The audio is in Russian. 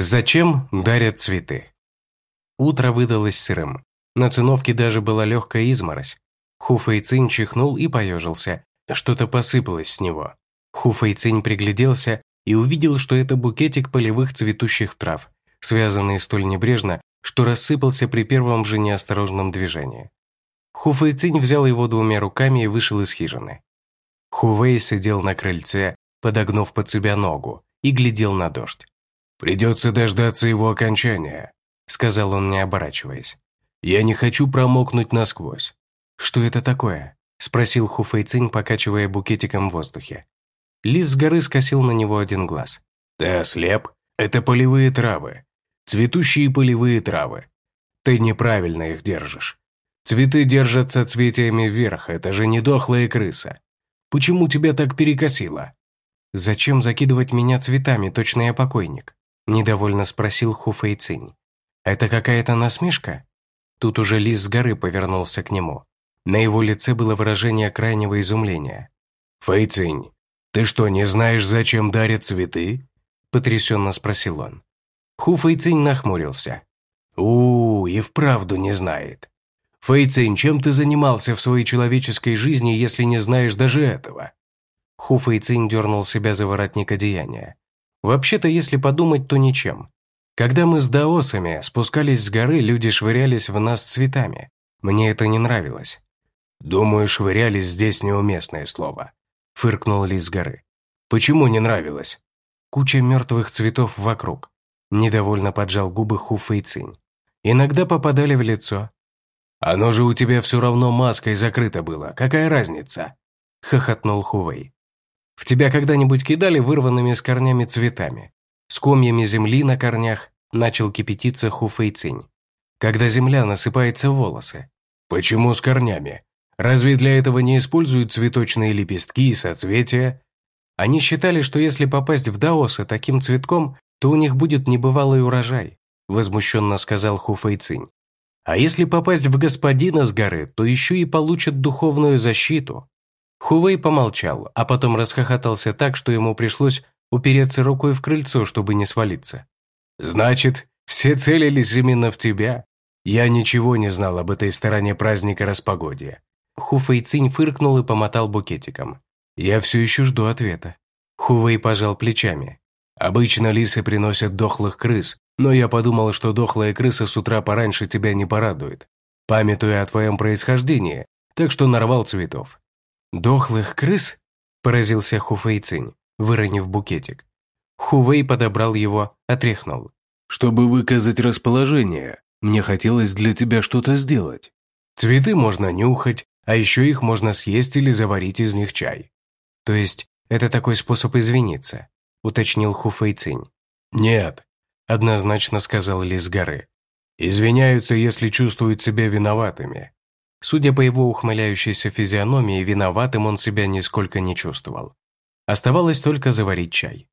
Зачем дарят цветы? Утро выдалось сырым. На циновке даже была легкая изморозь. Хуфэйцин чихнул и поежился. Что-то посыпалось с него. Хуфэйцин пригляделся и увидел, что это букетик полевых цветущих трав, связанный столь небрежно, что рассыпался при первом же неосторожном движении. Хуфэйцинь взял его двумя руками и вышел из хижины. Хувей сидел на крыльце, подогнув под себя ногу, и глядел на дождь. «Придется дождаться его окончания», — сказал он, не оборачиваясь. «Я не хочу промокнуть насквозь». «Что это такое?» — спросил Хуфэйцинь, покачивая букетиком в воздухе. Лис с горы скосил на него один глаз. «Ты ослеп? Это полевые травы. Цветущие полевые травы. Ты неправильно их держишь. Цветы держат соцветиями вверх, это же не дохлая крыса. Почему тебя так перекосило?» «Зачем закидывать меня цветами, точно я покойник?» Недовольно спросил Ху Фэйцинь. «Это какая-то насмешка?» Тут уже лис с горы повернулся к нему. На его лице было выражение крайнего изумления. «Фэйцинь, ты что, не знаешь, зачем дарят цветы?» Потрясенно спросил он. Ху Фэйцинь нахмурился. у, -у и вправду не знает. Фэйцинь, чем ты занимался в своей человеческой жизни, если не знаешь даже этого?» Ху Фэйцинь дернул себя за воротник одеяния. Вообще-то, если подумать, то ничем. Когда мы с даосами спускались с горы, люди швырялись в нас цветами. Мне это не нравилось. «Думаю, швырялись здесь неуместное слово», — фыркнул Лис с горы. «Почему не нравилось?» Куча мертвых цветов вокруг. Недовольно поджал губы Ху Фэйцинь. Иногда попадали в лицо. «Оно же у тебя все равно маской закрыто было. Какая разница?» — хохотнул Хувей. В тебя когда-нибудь кидали вырванными с корнями цветами? С комьями земли на корнях начал кипятиться Хуфэйцинь. Когда земля насыпается в волосы. Почему с корнями? Разве для этого не используют цветочные лепестки и соцветия? Они считали, что если попасть в Даосы таким цветком, то у них будет небывалый урожай, возмущенно сказал Хуфэйцинь. А если попасть в господина с горы, то еще и получат духовную защиту. Хувей помолчал, а потом расхохотался так, что ему пришлось упереться рукой в крыльцо, чтобы не свалиться. «Значит, все целились именно в тебя? Я ничего не знал об этой стороне праздника распогодия». Хуфэй Цинь фыркнул и помотал букетиком. «Я все еще жду ответа». Хувей пожал плечами. «Обычно лисы приносят дохлых крыс, но я подумал, что дохлая крыса с утра пораньше тебя не порадует, памятуя о твоем происхождении, так что нарвал цветов. «Дохлых крыс?» – поразился Хуфэйцинь, выронив букетик. Хувей подобрал его, отряхнул. «Чтобы выказать расположение, мне хотелось для тебя что-то сделать. Цветы можно нюхать, а еще их можно съесть или заварить из них чай. То есть это такой способ извиниться?» – уточнил Хуфэйцинь. «Нет», – однозначно сказал Лис горы. «Извиняются, если чувствуют себя виноватыми. Судя по его ухмыляющейся физиономии, виноватым он себя нисколько не чувствовал. Оставалось только заварить чай.